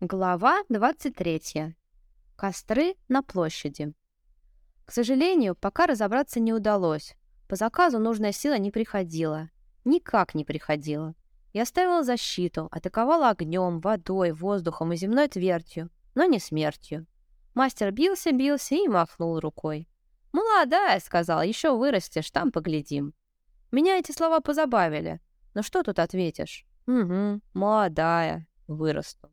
Глава 23. Костры на площади. К сожалению, пока разобраться не удалось. По заказу нужная сила не приходила. Никак не приходила. Я ставила защиту, атаковала огнем, водой, воздухом и земной твердью, но не смертью. Мастер бился-бился и махнул рукой. «Молодая», — сказал, — «еще вырастешь, там поглядим». Меня эти слова позабавили. Но что тут ответишь? «Угу, молодая, вырасту».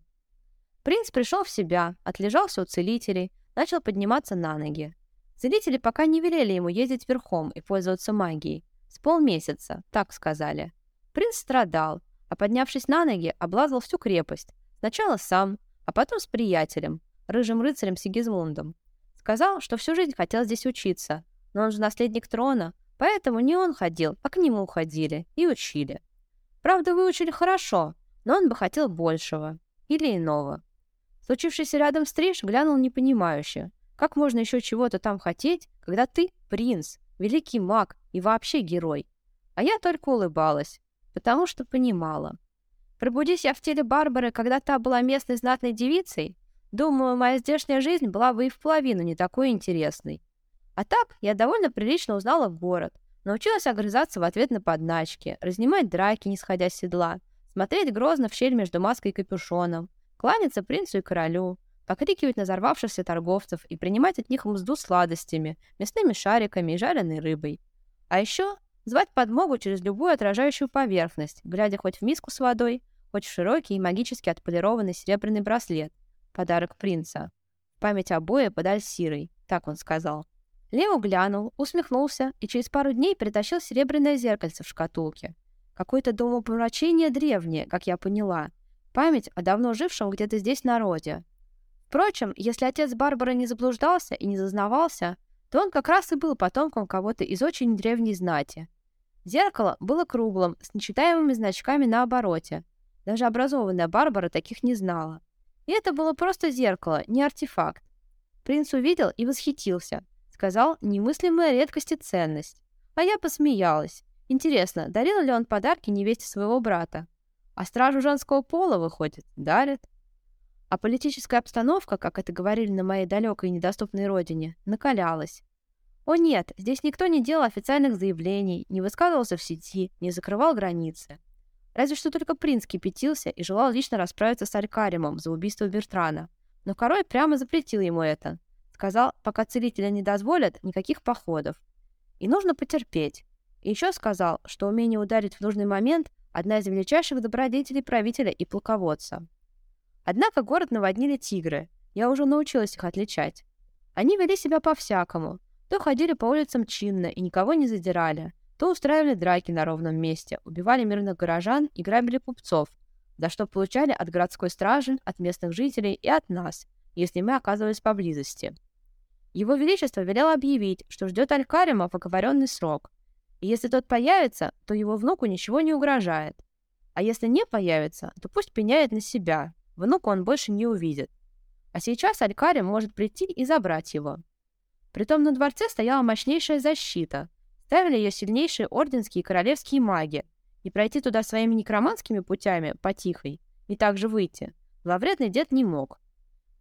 Принц пришел в себя, отлежался у целителей, начал подниматься на ноги. Целители пока не велели ему ездить верхом и пользоваться магией. С полмесяца, так сказали. Принц страдал, а поднявшись на ноги, облазал всю крепость. Сначала сам, а потом с приятелем, рыжим рыцарем Сигизмундом. Сказал, что всю жизнь хотел здесь учиться, но он же наследник трона, поэтому не он ходил, а к нему ходили и учили. Правда, выучили хорошо, но он бы хотел большего или иного. Случившийся рядом стриж глянул непонимающе. Как можно еще чего-то там хотеть, когда ты принц, великий маг и вообще герой? А я только улыбалась, потому что понимала. Пробудись я в теле Барбары, когда та была местной знатной девицей, думаю, моя здешняя жизнь была бы и в половину не такой интересной. А так, я довольно прилично узнала город, научилась огрызаться в ответ на подначки, разнимать драки, не сходя с седла, смотреть грозно в щель между маской и капюшоном, кланяться принцу и королю, покрикивать на взорвавшихся торговцев и принимать от них мзду сладостями, мясными шариками и жареной рыбой. А еще звать подмогу через любую отражающую поверхность, глядя хоть в миску с водой, хоть в широкий и магически отполированный серебряный браслет, подарок принца. Память обоя под Альсирой, так он сказал. Лео глянул, усмехнулся и через пару дней притащил серебряное зеркальце в шкатулке. Какое-то домопомрачение древнее, как я поняла — Память о давно жившем где-то здесь народе. Впрочем, если отец Барбары не заблуждался и не зазнавался, то он как раз и был потомком кого-то из очень древней знати. Зеркало было круглым, с нечитаемыми значками на обороте. Даже образованная Барбара таких не знала. И это было просто зеркало, не артефакт. Принц увидел и восхитился. Сказал, немыслимая редкость и ценность. А я посмеялась. Интересно, дарил ли он подарки невесте своего брата? А стражу женского пола, выходит, дарят. А политическая обстановка, как это говорили на моей далекой и недоступной родине, накалялась. О нет, здесь никто не делал официальных заявлений, не высказывался в сети, не закрывал границы. Разве что только принц кипятился и желал лично расправиться с Алькаримом за убийство Бертрана. Но король прямо запретил ему это. Сказал, пока целителя не дозволят, никаких походов. И нужно потерпеть. И еще сказал, что умение ударить в нужный момент одна из величайших добродетелей правителя и полководца. Однако город наводнили тигры, я уже научилась их отличать. Они вели себя по-всякому, то ходили по улицам чинно и никого не задирали, то устраивали драки на ровном месте, убивали мирных горожан и грабили купцов, за что получали от городской стражи, от местных жителей и от нас, если мы оказывались поблизости. Его Величество велело объявить, что ждет Алькарима в оговоренный срок, и если тот появится, то его внуку ничего не угрожает. А если не появится, то пусть пеняет на себя. Внука он больше не увидит. А сейчас Алькари может прийти и забрать его. Притом на дворце стояла мощнейшая защита. Ставили ее сильнейшие орденские королевские маги. И пройти туда своими некроманскими путями, потихой, и также выйти, зловредный дед не мог.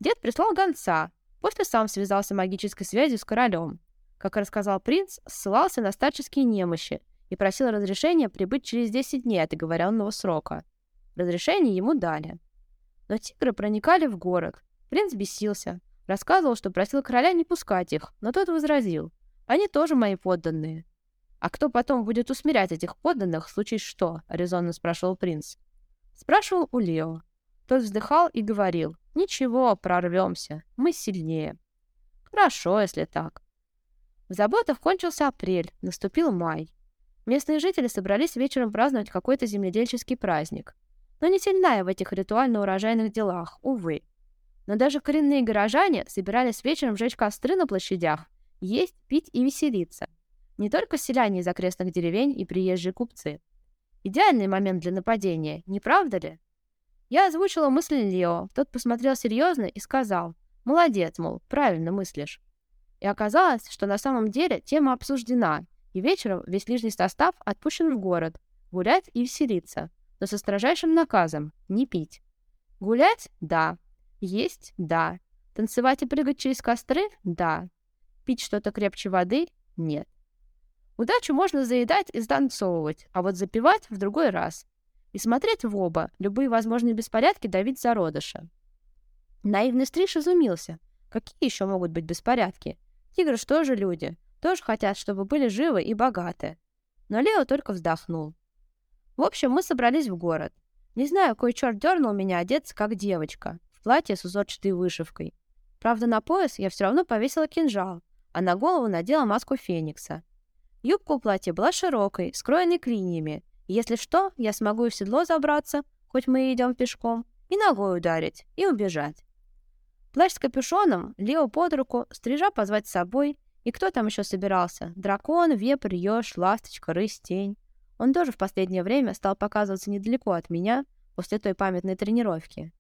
Дед прислал гонца, после сам связался магической связью с королем. Как рассказал принц, ссылался на старческие немощи и просил разрешения прибыть через 10 дней от оговоренного срока. Разрешение ему дали. Но тигры проникали в город. Принц бесился. Рассказывал, что просил короля не пускать их, но тот возразил. Они тоже мои подданные. «А кто потом будет усмирять этих подданных, случись что?» — резонно спрашивал принц. Спрашивал у Лео. Тот вздыхал и говорил. «Ничего, прорвемся. Мы сильнее». «Хорошо, если так. В заботах кончился апрель, наступил май. Местные жители собрались вечером праздновать какой-то земледельческий праздник. Но не сильная в этих ритуально-урожайных делах, увы. Но даже коренные горожане собирались вечером жечь костры на площадях, есть, пить и веселиться. Не только селяне из окрестных деревень и приезжие купцы. Идеальный момент для нападения, не правда ли? Я озвучила мысли Лео, тот посмотрел серьезно и сказал, «Молодец, мол, правильно мыслишь». И оказалось, что на самом деле тема обсуждена, и вечером весь лишний состав отпущен в город, гулять и веселиться, но со строжайшим наказом – не пить. Гулять – да, Есть? Да. Танцевать и прыгать через костры? Да. Пить что-то крепче воды? Нет. Удачу можно заедать и станцовывать, а вот запивать в другой раз. И смотреть в оба, любые возможные беспорядки давить зародыша. Наивный Стриж изумился. Какие еще могут быть беспорядки? Тигры же люди? Тоже хотят, чтобы были живы и богаты. Но Лео только вздохнул. В общем, мы собрались в город. Не знаю, кой черт дернул меня одеться как девочка, в платье с узорчатой вышивкой. Правда, на пояс я все равно повесила кинжал, а на голову надела маску феникса. Юбка у платья была широкой, скроенной клиньями. Если что, я смогу и в седло забраться, хоть мы и идем пешком, и ногой ударить, и убежать. Плащ с капюшоном, Лео под руку, стрижа позвать с собой. И кто там еще собирался? Дракон, вепрь, еж, ласточка, рысь, тень. Он тоже в последнее время стал показываться недалеко от меня после той памятной тренировки.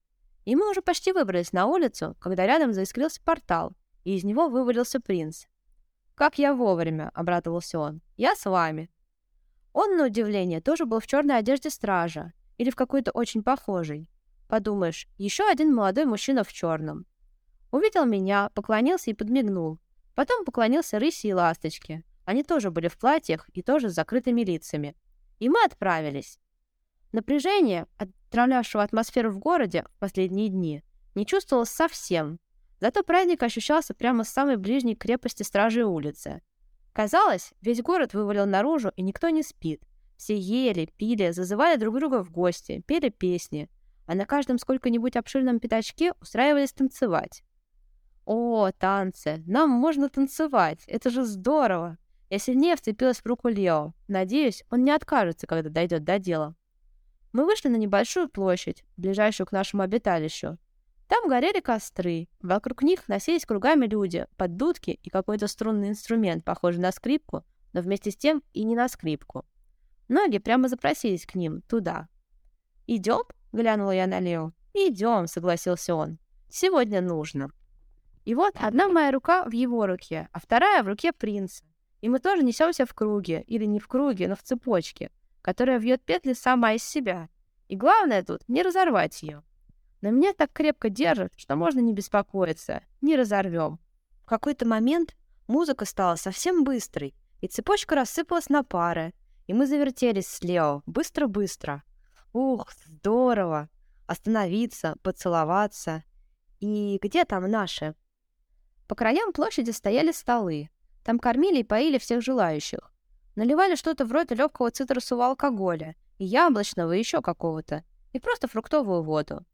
И мы уже почти выбрались на улицу, когда рядом заискрился портал, и из него вывалился принц. «Как я вовремя!» — обрадовался он. «Я с вами!» Он, на удивление, тоже был в черной одежде стража, или в какой-то очень похожей. Подумаешь, еще один молодой мужчина в черном. Увидел меня, поклонился и подмигнул. Потом поклонился рыси и ласточке. Они тоже были в платьях и тоже с закрытыми лицами. И мы отправились. Напряжение, отравлявшего атмосферу в городе в последние дни, не чувствовалось совсем. Зато праздник ощущался прямо с самой ближней крепости Стражей улицы. Казалось, весь город вывалил наружу, и никто не спит. Все ели, пили, зазывали друг друга в гости, пели песни, а на каждом сколько-нибудь обширном пятачке устраивались танцевать. О, танцы! Нам можно танцевать! Это же здорово! Я сильнее вцепилась в руку Лео. Надеюсь, он не откажется, когда дойдет до дела. Мы вышли на небольшую площадь, ближайшую к нашему обиталищу. Там горели костры. Вокруг них носились кругами люди, под дудки и какой-то струнный инструмент, похожий на скрипку, но вместе с тем и не на скрипку. Ноги прямо запросились к ним, туда. «Идем?» — глянула я на Лео. «Идем», — согласился он. «Сегодня нужно». И вот одна моя рука в его руке, а вторая в руке принца. И мы тоже несемся в круге, или не в круге, но в цепочке, которая вьет петли сама из себя. И главное тут не разорвать ее. Но меня так крепко держат, что можно не беспокоиться, не разорвем. В какой-то момент музыка стала совсем быстрой, и цепочка рассыпалась на пары, и мы завертелись с Лео быстро-быстро. Ух, здорово! Остановиться, поцеловаться. И где там наши? По краям площади стояли столы, там кормили и поили всех желающих. Наливали что-то вроде легкого цитрусового алкоголя, и яблочного, и еще какого-то, и просто фруктовую воду.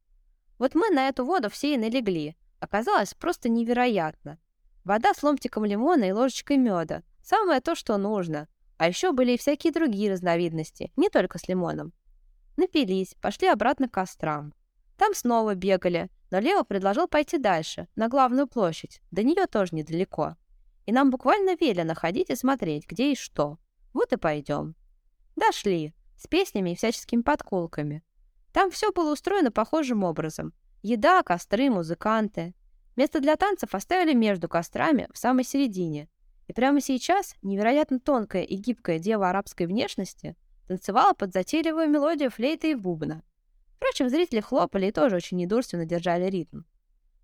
Вот мы на эту воду все и налегли. Оказалось просто невероятно. Вода с ломтиком лимона и ложечкой меда. Самое то, что нужно. А еще были и всякие другие разновидности, не только с лимоном. Напились, пошли обратно к кострам. Там снова бегали, но Лео предложил пойти дальше, на главную площадь. До нее тоже недалеко и нам буквально велено ходить и смотреть, где и что. Вот и пойдем. Дошли, с песнями и всяческими подколками. Там все было устроено похожим образом. Еда, костры, музыканты. Место для танцев оставили между кострами, в самой середине. И прямо сейчас невероятно тонкая и гибкая дева арабской внешности танцевала под затейливую мелодию флейты и бубна. Впрочем, зрители хлопали и тоже очень недурственно держали ритм.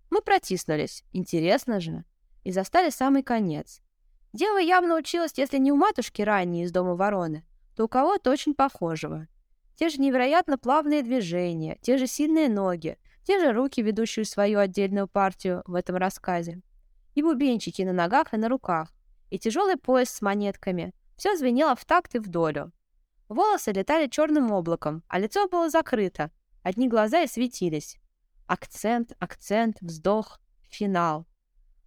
Мы протиснулись. Интересно же и застали самый конец. Дева явно училась, если не у матушки ранней из дома вороны, то у кого-то очень похожего. Те же невероятно плавные движения, те же сильные ноги, те же руки, ведущие свою отдельную партию в этом рассказе. И бубенчики на ногах и на руках, и тяжелый пояс с монетками. Все звенело в такт и в долю. Волосы летали черным облаком, а лицо было закрыто. Одни глаза и светились. Акцент, акцент, вздох, финал.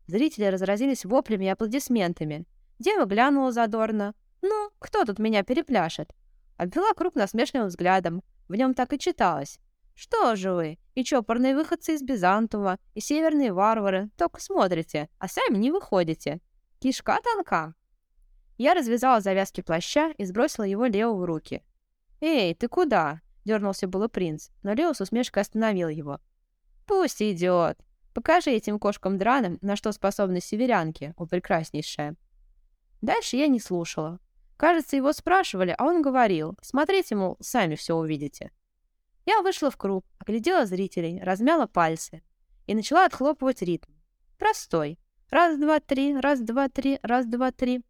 Зрители разразились воплями и аплодисментами. Дева глянула задорно. «Ну, кто тут меня перепляшет?» Обвела круг насмешливым взглядом. В нем так и читалось. «Что же вы, и чопорные выходцы из Бизантова, и северные варвары, только смотрите, а сами не выходите. Кишка тонка!» Я развязала завязки плаща и сбросила его Лео в руки. «Эй, ты куда?» — дернулся было принц, но Лео с усмешкой остановил его. «Пусть идет. Покажи этим кошкам драным, на что способны северянки, о прекраснейшая. Дальше я не слушала. Кажется, его спрашивали, а он говорил, смотрите, мол, сами все увидите. Я вышла в круг, оглядела зрителей, размяла пальцы. и начала отхлопывать ритм. Простой. Раз, два, три, раз, два, три, раз, два, три.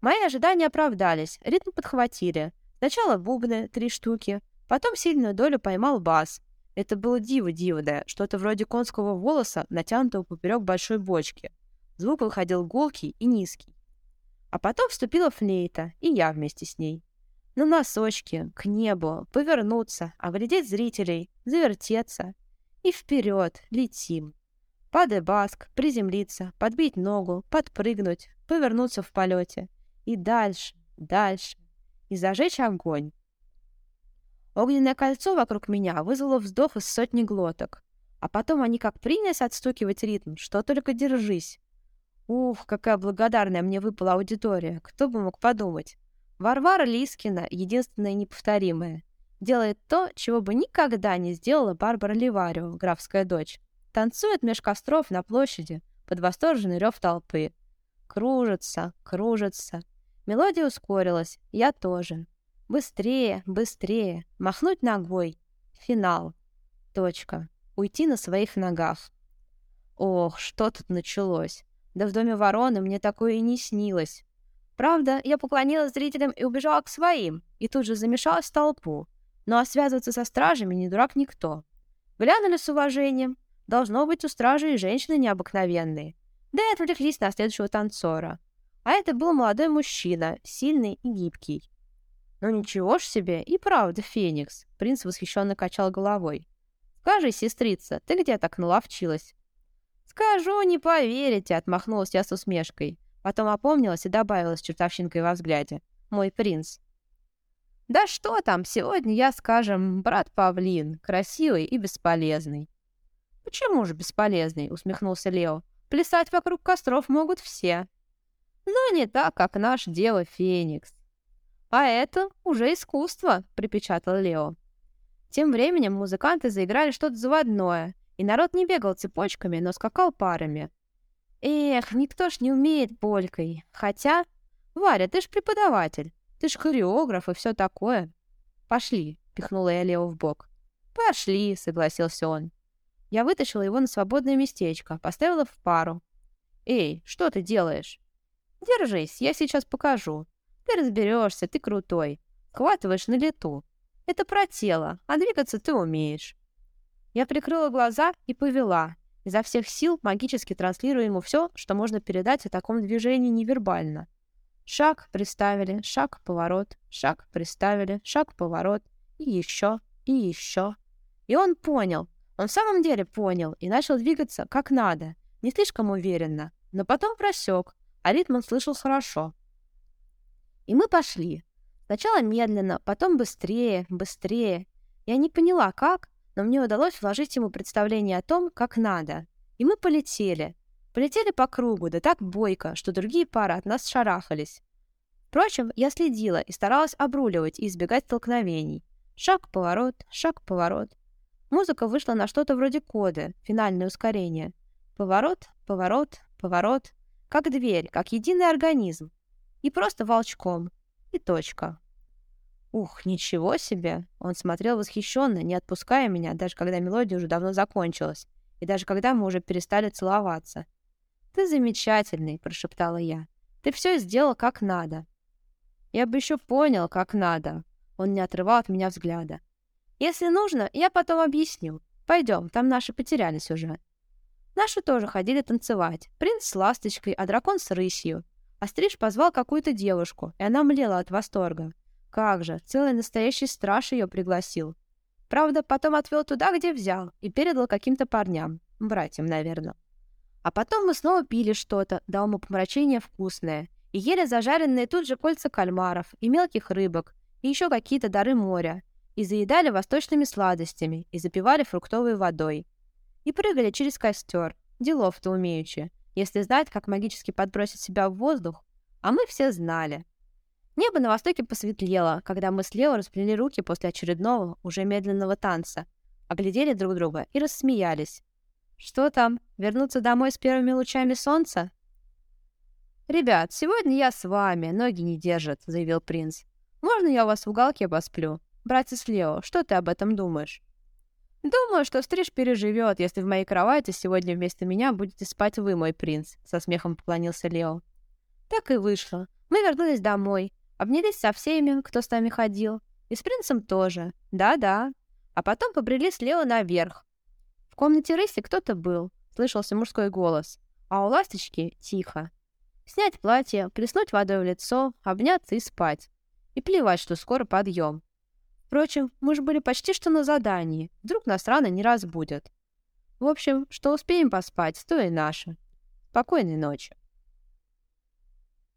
Мои ожидания оправдались, ритм подхватили. Сначала бубны, три штуки, потом сильную долю поймал бас. Это было диво дивное, что-то вроде конского волоса, натянутого поперек большой бочки. Звук выходил гулкий и низкий. А потом вступила флейта, и я вместе с ней. На носочки, к небу, повернуться, оглядеть зрителей, завертеться. И вперед, летим. Падай баск, приземлиться, подбить ногу, подпрыгнуть, повернуться в полете. И дальше, дальше. И зажечь огонь. Огненное кольцо вокруг меня вызвало вздох из сотни глоток. А потом они как принялись отстукивать ритм, что только держись. Ух, какая благодарная мне выпала аудитория, кто бы мог подумать. Варвара Лискина, единственная неповторимая, делает то, чего бы никогда не сделала Барбара Ливарио, графская дочь. Танцует меж костров на площади под восторженный рев толпы. Кружится, кружится. Мелодия ускорилась, я тоже. Быстрее, быстрее, махнуть ногой. Финал. Точка. Уйти на своих ногах. Ох, что тут началось. Да в доме вороны мне такое и не снилось. Правда, я поклонилась зрителям и убежала к своим, и тут же замешалась в толпу. Ну а связываться со стражами не дурак никто. Глянули с уважением. Должно быть, у стражи и женщины необыкновенные. Да и отвлеклись на следующего танцора. А это был молодой мужчина, сильный и гибкий. «Ну ничего ж себе, и правда, Феникс!» Принц восхищенно качал головой. «Скажи, сестрица, ты где так наловчилась?» «Скажу, не поверите!» — отмахнулась я с усмешкой. Потом опомнилась и добавила с чертовщинкой во взгляде. «Мой принц». «Да что там, сегодня я, скажем, брат Павлин, красивый и бесполезный». «Почему же бесполезный?» — усмехнулся Лео. «Плясать вокруг костров могут все». «Но не так, как наш дело Феникс». «А это уже искусство», — припечатал Лео. Тем временем музыканты заиграли что-то заводное, и народ не бегал цепочками, но скакал парами. Эх, никто ж не умеет полькой. Хотя... Варя, ты ж преподаватель. Ты ж хореограф и все такое. Пошли, пихнула я Лео в бок. Пошли, согласился он. Я вытащила его на свободное местечко, поставила в пару. Эй, что ты делаешь? Держись, я сейчас покажу. Ты разберешься, ты крутой. Хватываешь на лету. Это про тело, а двигаться ты умеешь. Я прикрыла глаза и повела, изо всех сил магически транслируя ему все, что можно передать о таком движении невербально. Шаг приставили, шаг поворот, шаг приставили, шаг поворот, и еще, и еще. И он понял, он в самом деле понял и начал двигаться как надо, не слишком уверенно, но потом просек, а ритм он слышал хорошо. И мы пошли. Сначала медленно, потом быстрее, быстрее. Я не поняла, как, но мне удалось вложить ему представление о том, как надо. И мы полетели. Полетели по кругу, да так бойко, что другие пары от нас шарахались. Впрочем, я следила и старалась обруливать и избегать столкновений. Шаг-поворот, шаг-поворот. Музыка вышла на что-то вроде коды, финальное ускорение. Поворот, поворот, поворот. Как дверь, как единый организм. И просто волчком. И точка. Ух, ничего себе! Он смотрел восхищенно, не отпуская меня, даже когда мелодия уже давно закончилась, и даже когда мы уже перестали целоваться. «Ты замечательный», — прошептала я. «Ты все сделал как надо». «Я бы еще понял, как надо». Он не отрывал от меня взгляда. «Если нужно, я потом объясню. Пойдем, там наши потерялись уже». Наши тоже ходили танцевать. Принц с ласточкой, а дракон с рысью. Астриж позвал какую-то девушку, и она млела от восторга. Как же, целый настоящий страж ее пригласил. Правда, потом отвел туда, где взял, и передал каким-то парням. Братьям, наверное. А потом мы снова пили что-то, до умопомрачения вкусное, и ели зажаренные тут же кольца кальмаров, и мелких рыбок, и еще какие-то дары моря, и заедали восточными сладостями, и запивали фруктовой водой. И прыгали через костер, делов-то умеючи, если знать, как магически подбросить себя в воздух. А мы все знали. Небо на востоке посветлело, когда мы с Лео расплели руки после очередного, уже медленного танца, оглядели друг друга и рассмеялись. «Что там, вернуться домой с первыми лучами солнца?» «Ребят, сегодня я с вами, ноги не держат», — заявил принц. «Можно я у вас в уголке посплю? Братец Лео, что ты об этом думаешь?» Думаю, что Стриж переживет, если в моей кровати сегодня вместо меня будете спать вы, мой принц, со смехом поклонился Лео. Так и вышло. Мы вернулись домой, обнялись со всеми, кто с нами ходил, и с принцем тоже. Да-да. А потом побрели с Лео наверх. В комнате Рыси кто-то был, слышался мужской голос, а у ласточки тихо. Снять платье, плеснуть водой в лицо, обняться и спать. И плевать, что скоро подъем. Впрочем, мы же были почти что на задании. Вдруг нас рано не разбудят. В общем, что успеем поспать, то и наше. Спокойной ночи.